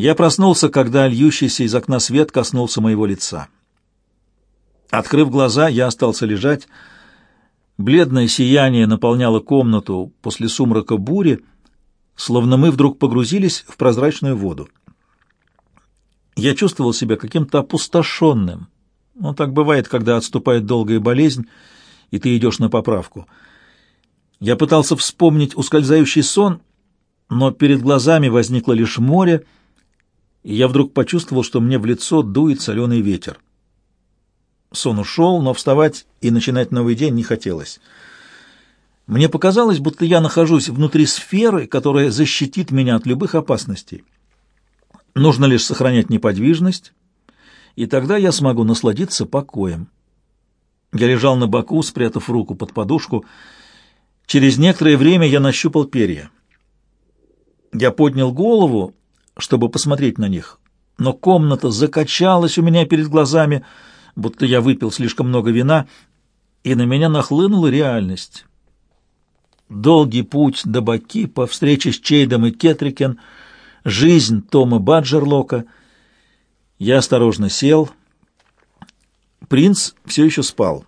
Я проснулся, когда льющийся из окна свет коснулся моего лица. Открыв глаза, я остался лежать. Бледное сияние наполняло комнату после сумрака бури, словно мы вдруг погрузились в прозрачную воду. Я чувствовал себя каким-то опустошенным. Ну, так бывает, когда отступает долгая болезнь, и ты идешь на поправку. Я пытался вспомнить ускользающий сон, но перед глазами возникло лишь море, и я вдруг почувствовал, что мне в лицо дует соленый ветер. Сон ушел, но вставать и начинать новый день не хотелось. Мне показалось, будто я нахожусь внутри сферы, которая защитит меня от любых опасностей. Нужно лишь сохранять неподвижность, и тогда я смогу насладиться покоем. Я лежал на боку, спрятав руку под подушку. Через некоторое время я нащупал перья. Я поднял голову, чтобы посмотреть на них, но комната закачалась у меня перед глазами, будто я выпил слишком много вина, и на меня нахлынула реальность. Долгий путь до Баки по встрече с Чейдом и Кетрикен, жизнь Тома Баджерлока. Я осторожно сел. Принц все еще спал.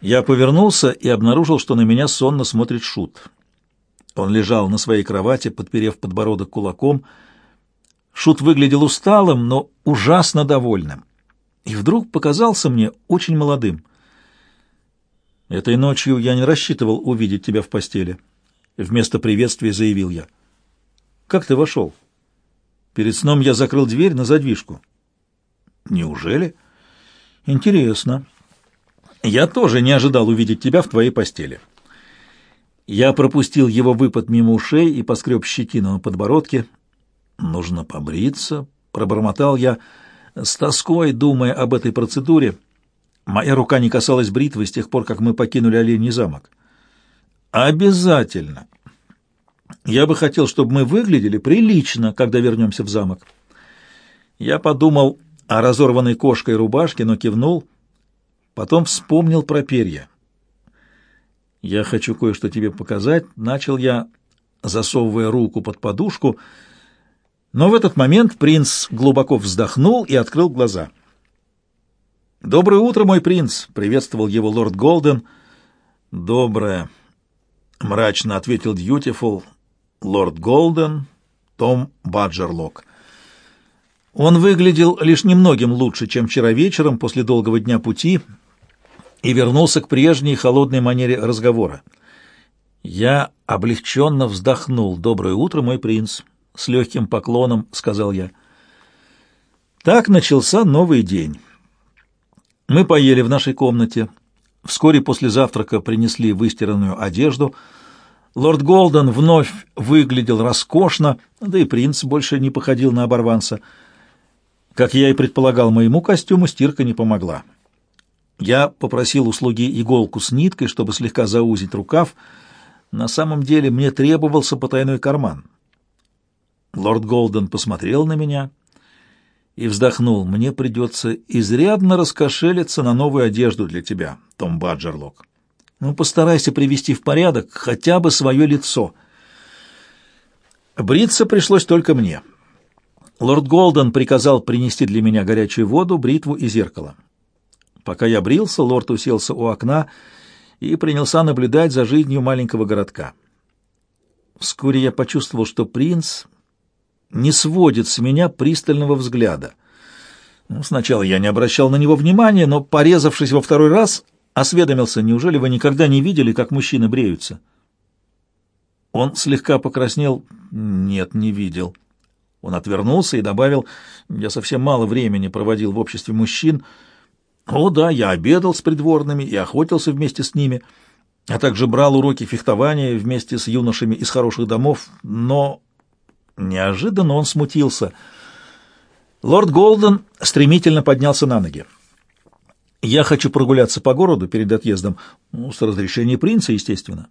Я повернулся и обнаружил, что на меня сонно смотрит Шут. Он лежал на своей кровати, подперев подбородок кулаком. Шут выглядел усталым, но ужасно довольным и вдруг показался мне очень молодым. «Этой ночью я не рассчитывал увидеть тебя в постели», — вместо приветствия заявил я. «Как ты вошел?» «Перед сном я закрыл дверь на задвижку». «Неужели?» «Интересно. Я тоже не ожидал увидеть тебя в твоей постели». Я пропустил его выпад мимо ушей и поскреб щетину на подбородке. «Нужно побриться», — пробормотал я, — с тоской, думая об этой процедуре, моя рука не касалась бритвы с тех пор, как мы покинули Олений замок. Обязательно. Я бы хотел, чтобы мы выглядели прилично, когда вернемся в замок. Я подумал о разорванной кошкой рубашке, но кивнул. Потом вспомнил про перья. «Я хочу кое-что тебе показать», — начал я, засовывая руку под подушку — но в этот момент принц глубоко вздохнул и открыл глаза. «Доброе утро, мой принц!» — приветствовал его лорд Голден. «Доброе!» — мрачно ответил Дьютифул. «Лорд Голден, Том Баджерлок». Он выглядел лишь немногим лучше, чем вчера вечером после долгого дня пути, и вернулся к прежней холодной манере разговора. Я облегченно вздохнул. «Доброе утро, мой принц!» — с легким поклоном сказал я. Так начался новый день. Мы поели в нашей комнате. Вскоре после завтрака принесли выстиранную одежду. Лорд Голден вновь выглядел роскошно, да и принц больше не походил на оборванца. Как я и предполагал, моему костюму стирка не помогла. Я попросил услуги иголку с ниткой, чтобы слегка заузить рукав. На самом деле мне требовался потайной карман. Лорд Голден посмотрел на меня и вздохнул. «Мне придется изрядно раскошелиться на новую одежду для тебя, Том Баджерлок. Ну, постарайся привести в порядок хотя бы свое лицо». Бриться пришлось только мне. Лорд Голден приказал принести для меня горячую воду, бритву и зеркало. Пока я брился, лорд уселся у окна и принялся наблюдать за жизнью маленького городка. Вскоре я почувствовал, что принц не сводит с меня пристального взгляда. Ну, сначала я не обращал на него внимания, но, порезавшись во второй раз, осведомился, неужели вы никогда не видели, как мужчины бреются? Он слегка покраснел. Нет, не видел. Он отвернулся и добавил, я совсем мало времени проводил в обществе мужчин. О да, я обедал с придворными и охотился вместе с ними, а также брал уроки фехтования вместе с юношами из хороших домов, но Неожиданно он смутился. Лорд Голден стремительно поднялся на ноги. «Я хочу прогуляться по городу перед отъездом. Ну, с разрешения принца, естественно».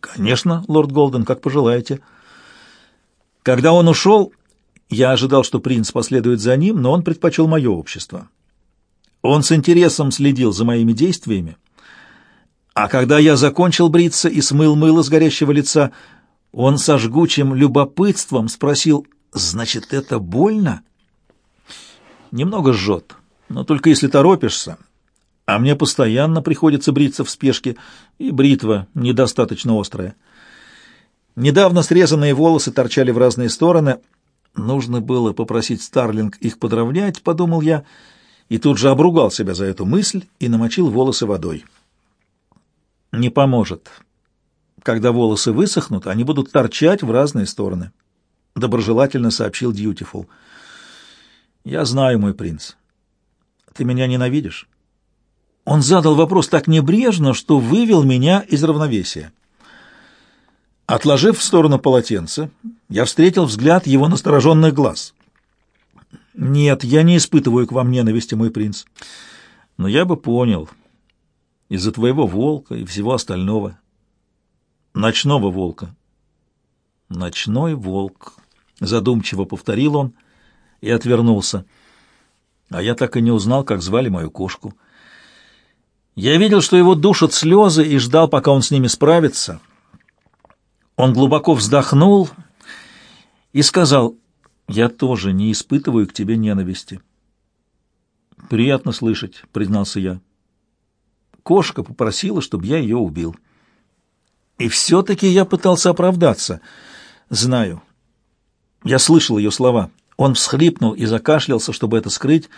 «Конечно, лорд Голден, как пожелаете». Когда он ушел, я ожидал, что принц последует за ним, но он предпочел мое общество. Он с интересом следил за моими действиями, а когда я закончил бриться и смыл мыло с горящего лица, он со жгучим любопытством спросил, Значит, это больно? Немного жжет, но только если торопишься. А мне постоянно приходится бриться в спешке, и бритва недостаточно острая. Недавно срезанные волосы торчали в разные стороны. Нужно было попросить Старлинг их подровнять, подумал я, и тут же обругал себя за эту мысль и намочил волосы водой. Не поможет. Когда волосы высохнут, они будут торчать в разные стороны. Доброжелательно сообщил Дьютифул. Я знаю, мой принц. Ты меня ненавидишь? Он задал вопрос так небрежно, что вывел меня из равновесия. Отложив в сторону полотенце, я встретил взгляд его настороженных глаз. «Нет, я не испытываю к вам ненависти, мой принц. Но я бы понял, из-за твоего волка и всего остального. Ночного волка». «Ночной волк», — задумчиво повторил он и отвернулся. А я так и не узнал, как звали мою кошку. Я видел, что его душат слезы, и ждал, пока он с ними справится. Он глубоко вздохнул и сказал, «Я тоже не испытываю к тебе ненависти». «Приятно слышать», — признался я. Кошка попросила, чтобы я ее убил. И все-таки я пытался оправдаться. Знаю. Я слышал ее слова. Он всхлипнул и закашлялся, чтобы это скрыть,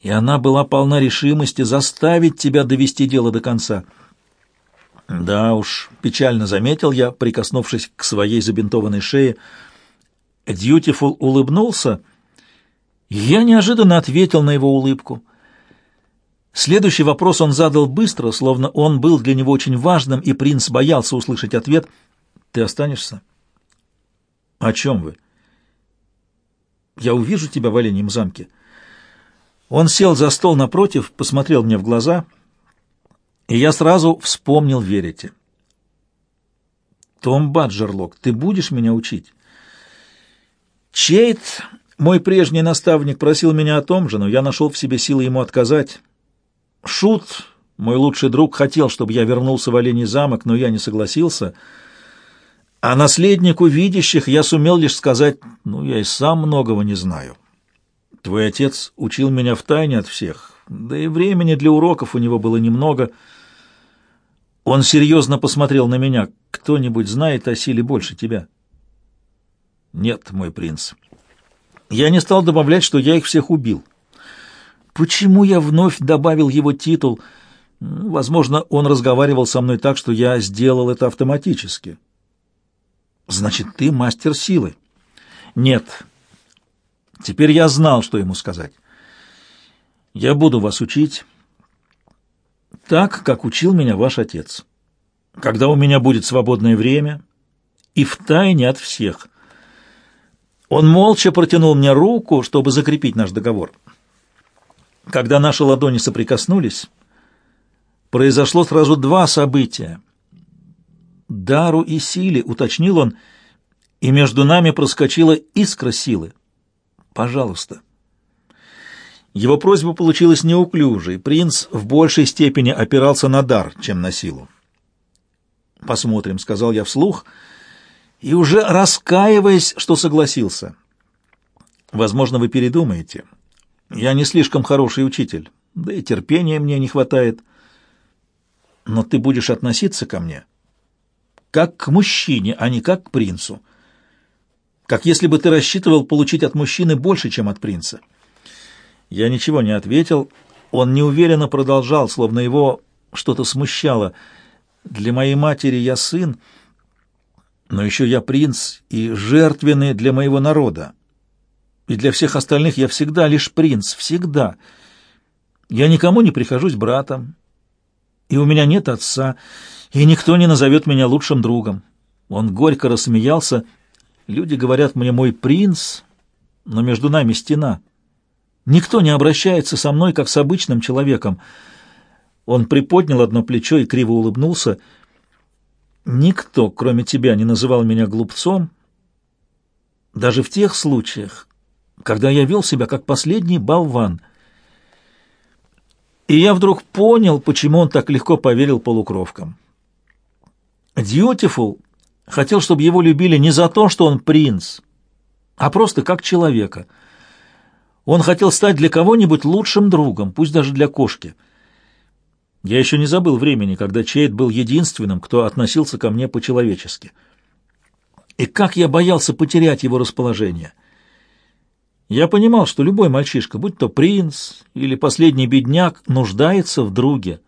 и она была полна решимости заставить тебя довести дело до конца. Да уж, печально заметил я, прикоснувшись к своей забинтованной шее. Дьютифул улыбнулся, я неожиданно ответил на его улыбку. Следующий вопрос он задал быстро, словно он был для него очень важным, и принц боялся услышать ответ. «Ты останешься?» «О чем вы?» «Я увижу тебя в Оленьем замке». Он сел за стол напротив, посмотрел мне в глаза, и я сразу вспомнил Верите. «Том Баджерлок, ты будешь меня учить?» Чейт, мой прежний наставник, просил меня о том же, но я нашел в себе силы ему отказать. Шут, мой лучший друг, хотел, чтобы я вернулся в Оленей замок, но я не согласился. А наследнику видящих я сумел лишь сказать, ну, я и сам многого не знаю». Твой отец учил меня в тайне от всех, да и времени для уроков у него было немного. Он серьезно посмотрел на меня. Кто-нибудь знает о силе больше тебя? Нет, мой принц. Я не стал добавлять, что я их всех убил. Почему я вновь добавил его титул? Возможно, он разговаривал со мной так, что я сделал это автоматически. Значит, ты мастер силы? Нет, Теперь я знал, что ему сказать. «Я буду вас учить так, как учил меня ваш отец, когда у меня будет свободное время и в тайне от всех». Он молча протянул мне руку, чтобы закрепить наш договор. Когда наши ладони соприкоснулись, произошло сразу два события. «Дару и силе», — уточнил он, — и между нами проскочила искра силы. Пожалуйста. Его просьба получилась неуклюжей. Принц в большей степени опирался на дар, чем на силу. «Посмотрим», — сказал я вслух, и уже раскаиваясь, что согласился. «Возможно, вы передумаете. Я не слишком хороший учитель, да и терпения мне не хватает. Но ты будешь относиться ко мне как к мужчине, а не как к принцу» как если бы ты рассчитывал получить от мужчины больше, чем от принца. Я ничего не ответил. Он неуверенно продолжал, словно его что-то смущало. Для моей матери я сын, но еще я принц и жертвенный для моего народа. И для всех остальных я всегда лишь принц, всегда. Я никому не прихожусь братом, и у меня нет отца, и никто не назовет меня лучшим другом. Он горько рассмеялся Люди говорят мне «мой принц», но между нами стена. Никто не обращается со мной, как с обычным человеком. Он приподнял одно плечо и криво улыбнулся. Никто, кроме тебя, не называл меня глупцом, даже в тех случаях, когда я вел себя как последний болван. И я вдруг понял, почему он так легко поверил полукровкам. Дьютифул Хотел, чтобы его любили не за то, что он принц, а просто как человека. Он хотел стать для кого-нибудь лучшим другом, пусть даже для кошки. Я еще не забыл времени, когда Чейд был единственным, кто относился ко мне по-человечески. И как я боялся потерять его расположение. Я понимал, что любой мальчишка, будь то принц или последний бедняк, нуждается в друге.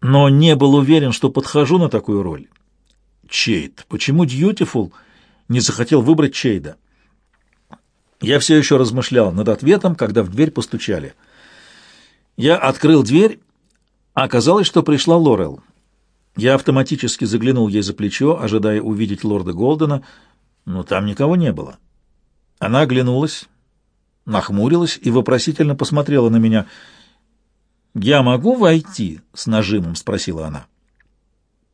Но не был уверен, что подхожу на такую роль. Чейд. Почему Дьютифул не захотел выбрать Чейда? Я все еще размышлял над ответом, когда в дверь постучали. Я открыл дверь, оказалось, что пришла Лорел. Я автоматически заглянул ей за плечо, ожидая увидеть лорда Голдена, но там никого не было. Она оглянулась, нахмурилась и вопросительно посмотрела на меня. «Я могу войти?» — с нажимом спросила она.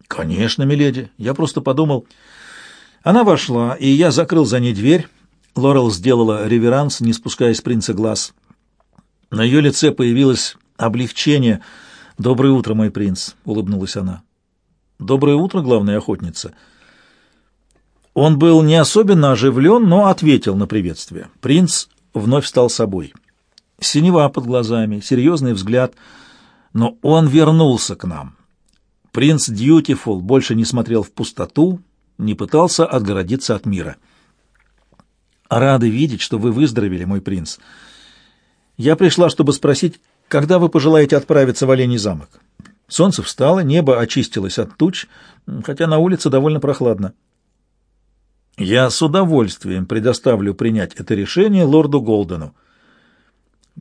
«Конечно, миледи. Я просто подумал...» Она вошла, и я закрыл за ней дверь. Лорел сделала реверанс, не спуская с принца глаз. На ее лице появилось облегчение. «Доброе утро, мой принц», — улыбнулась она. «Доброе утро, главная охотница». Он был не особенно оживлен, но ответил на приветствие. Принц вновь стал собой. Синева под глазами, серьезный взгляд, но он вернулся к нам. Принц Дьютифул больше не смотрел в пустоту, не пытался отгородиться от мира. «Рады видеть, что вы выздоровели, мой принц. Я пришла, чтобы спросить, когда вы пожелаете отправиться в Оленей замок?» Солнце встало, небо очистилось от туч, хотя на улице довольно прохладно. Я с удовольствием предоставлю принять это решение лорду Голдену.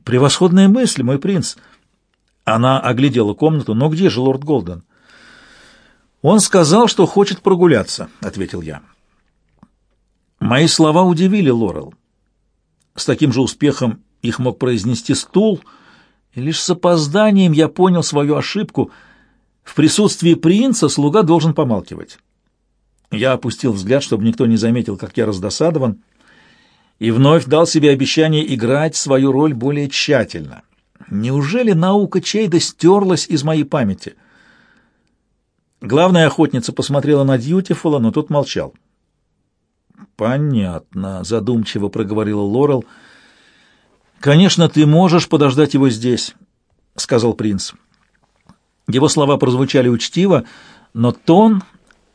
Превосходная мысль, мой принц. Она оглядела комнату. Но где же лорд Голден? Он сказал, что хочет прогуляться, ответил я. Мои слова удивили Лорел. С таким же успехом их мог произнести стул — лишь с опозданием я понял свою ошибку. В присутствии принца слуга должен помалкивать. Я опустил взгляд, чтобы никто не заметил, как я раздосадован, и вновь дал себе обещание играть свою роль более тщательно. Неужели наука Чейда стерлась из моей памяти? Главная охотница посмотрела на Дьютифула, но тот молчал. «Понятно», — задумчиво проговорила Лорел, — «Конечно, ты можешь подождать его здесь», — сказал принц. Его слова прозвучали учтиво, но тон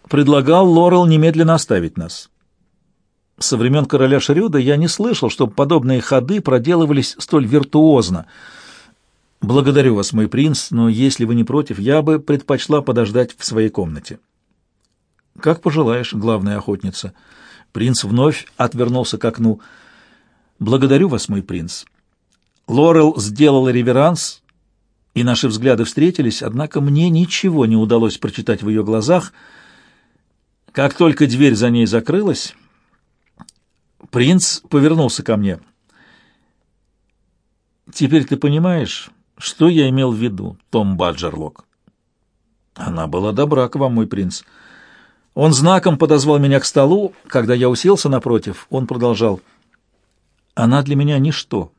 предлагал Лорел немедленно оставить нас. Со времен короля Шрюда я не слышал, чтобы подобные ходы проделывались столь виртуозно. «Благодарю вас, мой принц, но если вы не против, я бы предпочла подождать в своей комнате». «Как пожелаешь, главная охотница». Принц вновь отвернулся к окну. «Благодарю вас, мой принц». Лорел сделала реверанс, и наши взгляды встретились, однако мне ничего не удалось прочитать в ее глазах. Как только дверь за ней закрылась, принц повернулся ко мне. «Теперь ты понимаешь, что я имел в виду, Том Баджерлок?» «Она была добра к вам, мой принц». Он знаком подозвал меня к столу. Когда я уселся напротив, он продолжал. «Она для меня ничто».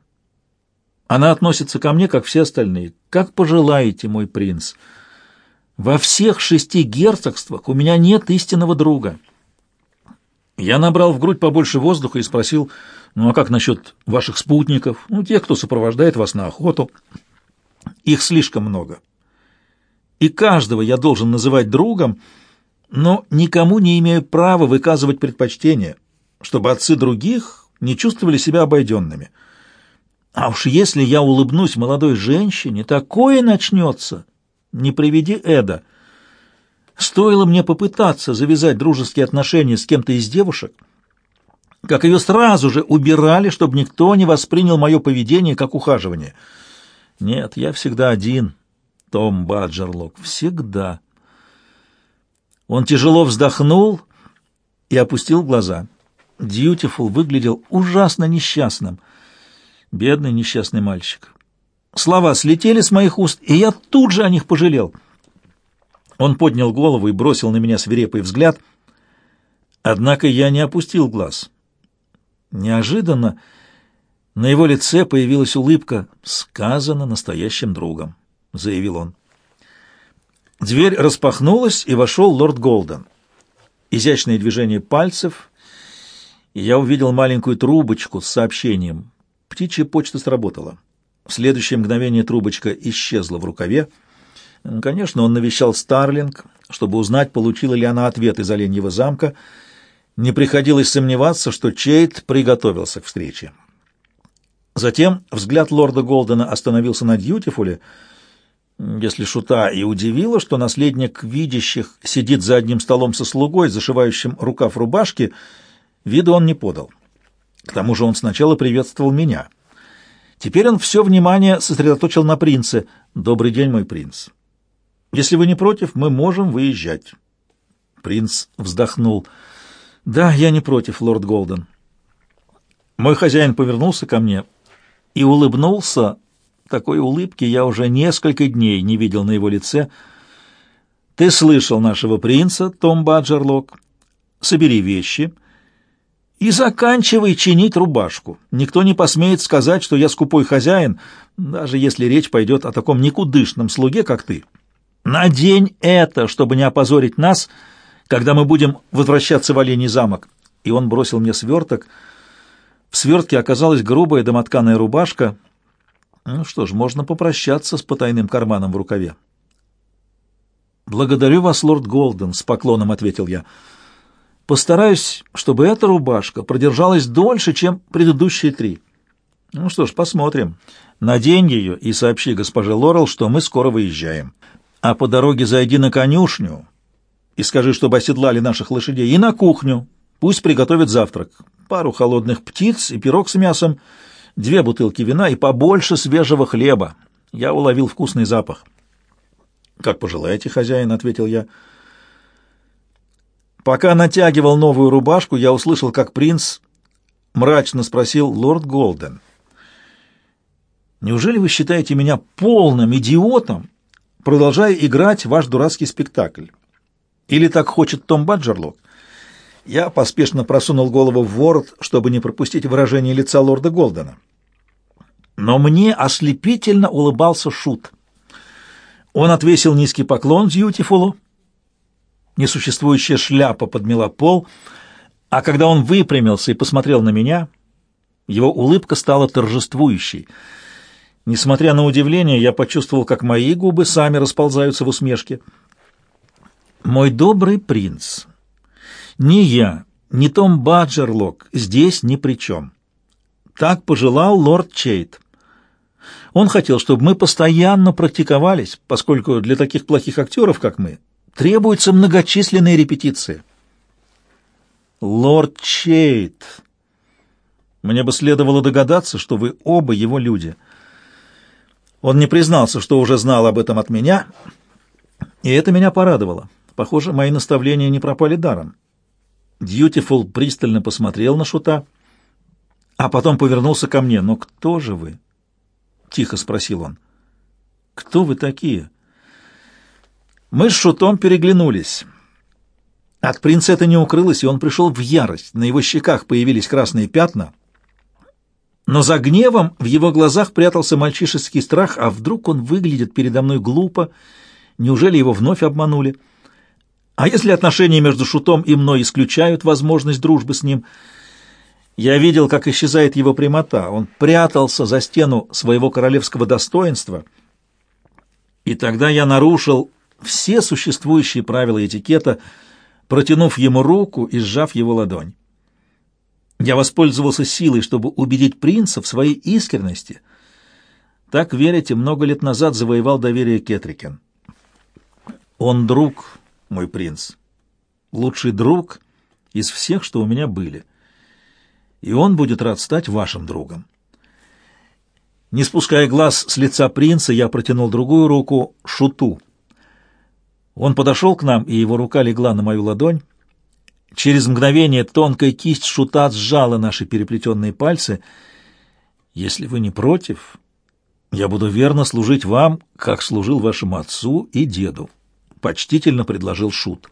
Она относится ко мне, как все остальные. Как пожелаете, мой принц. Во всех шести герцогствах у меня нет истинного друга. Я набрал в грудь побольше воздуха и спросил, ну а как насчет ваших спутников, ну, тех, кто сопровождает вас на охоту? Их слишком много. И каждого я должен называть другом, но никому не имею права выказывать предпочтение, чтобы отцы других не чувствовали себя обойденными. А уж если я улыбнусь молодой женщине, такое начнется. Не приведи Эда. Стоило мне попытаться завязать дружеские отношения с кем-то из девушек, как ее сразу же убирали, чтобы никто не воспринял мое поведение как ухаживание. Нет, я всегда один, Том Баджерлок, всегда. Он тяжело вздохнул и опустил глаза. Дьютифул выглядел ужасно несчастным — Бедный несчастный мальчик. Слова слетели с моих уст, и я тут же о них пожалел. Он поднял голову и бросил на меня свирепый взгляд. Однако я не опустил глаз. Неожиданно на его лице появилась улыбка. «Сказано настоящим другом», — заявил он. Дверь распахнулась, и вошел лорд Голден. Изящные движения пальцев и я увидел маленькую трубочку с сообщением. Птичья почта сработала. В следующее мгновение трубочка исчезла в рукаве. Конечно, он навещал Старлинг, чтобы узнать, получила ли она ответ из Оленьего замка. Не приходилось сомневаться, что Чейт приготовился к встрече. Затем взгляд лорда Голдена остановился на Дьютифуле, если шута и удивило, что наследник видящих сидит за одним столом со слугой, зашивающим рукав рубашки, вида он не подал. К тому же он сначала приветствовал меня. Теперь он все внимание сосредоточил на принце. «Добрый день, мой принц. Если вы не против, мы можем выезжать». Принц вздохнул. «Да, я не против, лорд Голден». Мой хозяин повернулся ко мне и улыбнулся. Такой улыбки я уже несколько дней не видел на его лице. «Ты слышал нашего принца, Том Баджерлок. Собери вещи» и заканчивай чинить рубашку. Никто не посмеет сказать, что я скупой хозяин, даже если речь пойдет о таком никудышном слуге, как ты. Надень это, чтобы не опозорить нас, когда мы будем возвращаться в Оленей замок. И он бросил мне сверток. В свертке оказалась грубая домотканая рубашка. Ну что ж, можно попрощаться с потайным карманом в рукаве. «Благодарю вас, лорд Голден», — с поклоном ответил я. Постараюсь, чтобы эта рубашка продержалась дольше, чем предыдущие три. Ну что ж, посмотрим. Надень ее и сообщи госпоже Лорел, что мы скоро выезжаем. А по дороге зайди на конюшню и скажи, чтобы оседлали наших лошадей, и на кухню. Пусть приготовят завтрак. Пару холодных птиц и пирог с мясом, две бутылки вина и побольше свежего хлеба. Я уловил вкусный запах. «Как пожелаете, хозяин», — ответил я. Пока натягивал новую рубашку, я услышал, как принц мрачно спросил лорд Голден. «Неужели вы считаете меня полным идиотом, продолжая играть ваш дурацкий спектакль? Или так хочет Том Баджерлок?» Я поспешно просунул голову в ворот, чтобы не пропустить выражение лица лорда Голдена. Но мне ослепительно улыбался Шут. Он отвесил низкий поклон Дьютифулу, Несуществующая шляпа подмела пол, а когда он выпрямился и посмотрел на меня, его улыбка стала торжествующей. Несмотря на удивление, я почувствовал, как мои губы сами расползаются в усмешке. «Мой добрый принц, ни я, ни Том Баджерлок здесь ни при чем. Так пожелал лорд Чейт. Он хотел, чтобы мы постоянно практиковались, поскольку для таких плохих актеров, как мы, Требуются многочисленные репетиции. Лорд Чейт. Мне бы следовало догадаться, что вы оба его люди. Он не признался, что уже знал об этом от меня, и это меня порадовало. Похоже, мои наставления не пропали даром. Дьютифул пристально посмотрел на Шута, а потом повернулся ко мне. «Но кто же вы?» — тихо спросил он. «Кто вы такие?» Мы с Шутом переглянулись. От принца это не укрылось, и он пришел в ярость. На его щеках появились красные пятна. Но за гневом в его глазах прятался мальчишеский страх, а вдруг он выглядит передо мной глупо, неужели его вновь обманули? А если отношения между Шутом и мной исключают возможность дружбы с ним? Я видел, как исчезает его прямота. Он прятался за стену своего королевского достоинства, и тогда я нарушил все существующие правила этикета, протянув ему руку и сжав его ладонь. Я воспользовался силой, чтобы убедить принца в своей искренности. Так, верите, много лет назад завоевал доверие Кетрикен. Он друг, мой принц, лучший друг из всех, что у меня были. И он будет рад стать вашим другом. Не спуская глаз с лица принца, я протянул другую руку Шуту. Он подошел к нам, и его рука легла на мою ладонь. Через мгновение тонкая кисть шута сжала наши переплетенные пальцы. «Если вы не против, я буду верно служить вам, как служил вашему отцу и деду», — почтительно предложил Шут.